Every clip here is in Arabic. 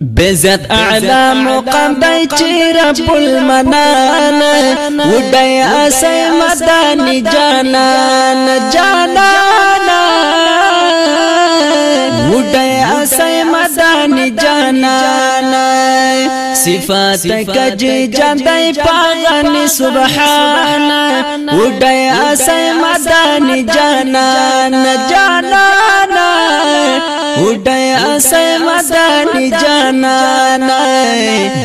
بزت اعلا مقام دای چې رب المنان وډای اسې مدانی جانان جانان وډای اسې مدانی جانان صفات کج جاندای پاغان سبحان وډای اسې مدانی جانان جانان وډای اسې جانانا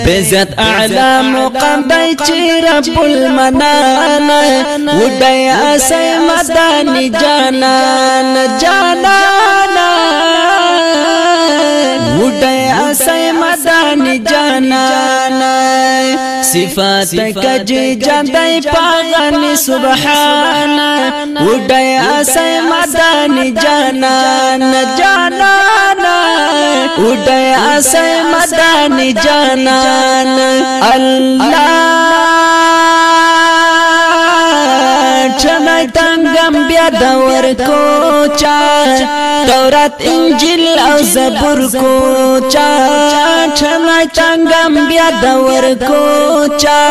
بزت اعلا مقام دای چی رب المنانا و دای مدانی جانانا جانانا و دای مدانی جانانا صفات کج جاندے پاغانی سبحان اڑے اسے مدان جانا نہ جانا اڑے اسے مدان جانا اللہ۔ تنگم بیا دور کو چا تورات، انجیل او زبور کو چا چنای تنگم بیا دور کو چا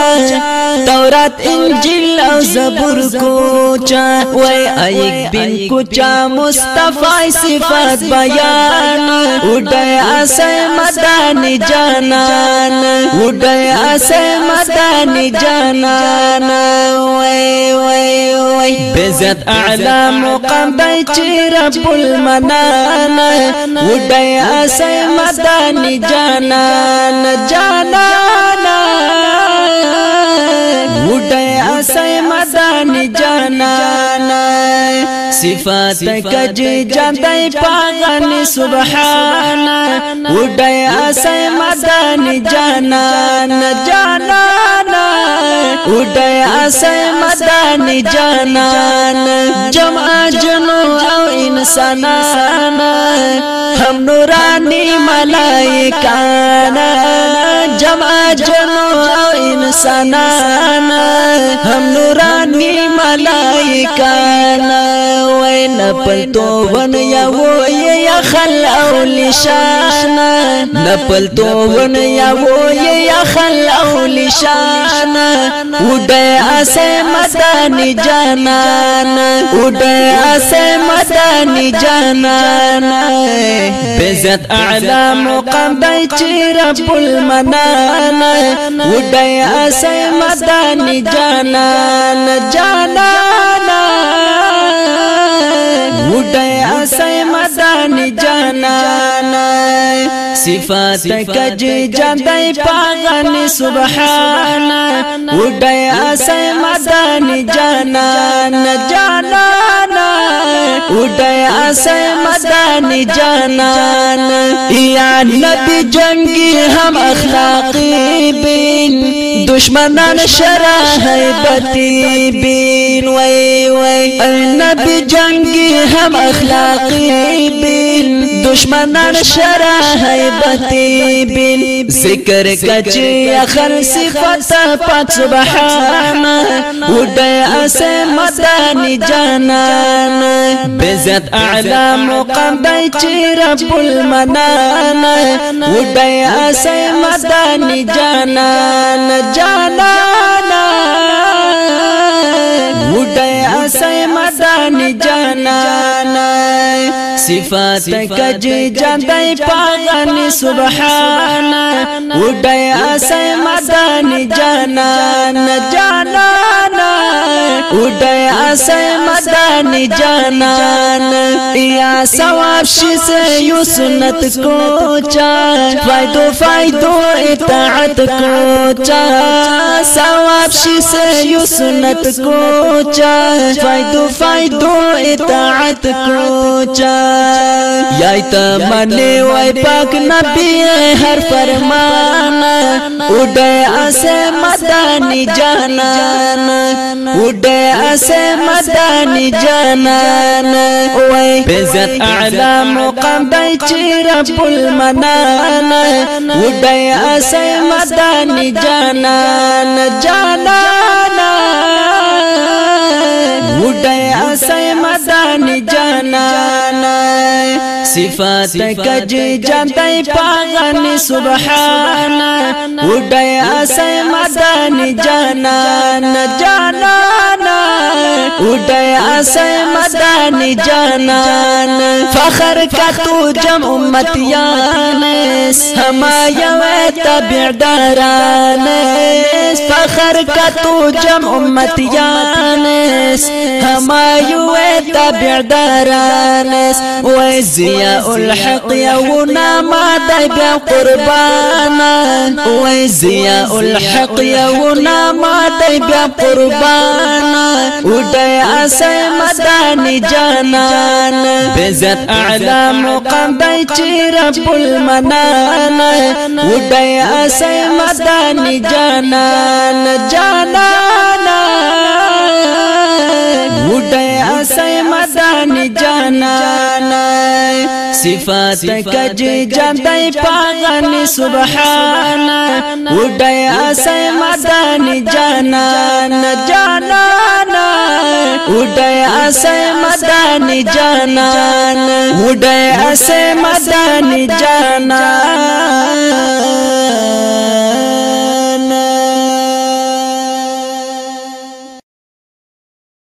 تورات، انجیل او زبور کو چا وای ایک بن کو چا مصطفی صفات بیان. اڈے اسے مدانی جانان. اڈے اسے مدانی جانان. وای وای وای بزت اعلى مقام دی چی رب المنان وڈی اسی مدانی جانان جانان صفات کج جاندائی پاغانی سبحانا اڈائی آسائی مدانی جانانا جانانا اڈائی آسائی مدانی جانانا جمع جنو او انسانانا ہم نورانی ملائکانا جمع جنو او انسانانا ہم نورانی ملائکانا وین پلتو ون یا و یا خل او لشان نپل تو ون یا و یا خل او لشان وډه اسه مدانی جانان. وډه اسه مدانی جانان. بزت اعلى مقام دی چی رب المنان وډه اسه مدانی جانان. جانان وډه اسه مدانی جانان صفات کجی جاندی پاغانی سبحان وڈی اسے مدانی جانان جانان وڈی اسے مدانی جانان یا نبی جنگی ہم اخلاقی بین دشمنان شرع حیبتی بین وی وی نبی جنگی ہم اخلاقی بین دشمنان شرع حیبتی بین ذکر کچی اخر صفت پاک سبحان وڈی اسے مدانی جانان بزت اعلا مقام دی چی رب المنان وڈی اسے مدانی جانان جانان وڈی اسے صفات کجی جاندی پاغانی سبحان وڈی اسے مدانی جانان جانان وڈی اسے مدانی جانان، یا ثواب شی سے یو سنت کو چا فائدو فائدو اطاعت کو چا ثواب شی سے یو سنت کو چا فائدو فائدو اطاعت کو چا یا تمنی وای پاک نبی ہر فرمان اڈے اسے مدانی جانان۔ بوډه اسه مدانی جانان. وای عزت اعلی مقام دای چې رب المنان بوډه اسه مدانی جانان جانان. بوډه اسه مدانی جانان. صفات کج جانتای پاغن سبحانا وډای اسای مدان جانان جانانا وډای اسای مدان جانان فخر کتو جم امتیان هما یو تبع داران فخر کتو جم امتیان هما یو تبع داران وزياء الحق يونا ما دبا قربانا. وزياء الحق يونا ما دبا قربانا. ودي أسي مداني جانان بزت اعلى مقام دي رب المنان ودي أسي مداني جانان جانانا. بوډای اسای مدانی جانانا صفات کج جاندای پاغانی سبحانا بوډای اسای مدانی جانانا جانانا وډای اسای مدانی جانانا وډای اسای مدانی جانانا